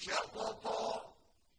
شططا.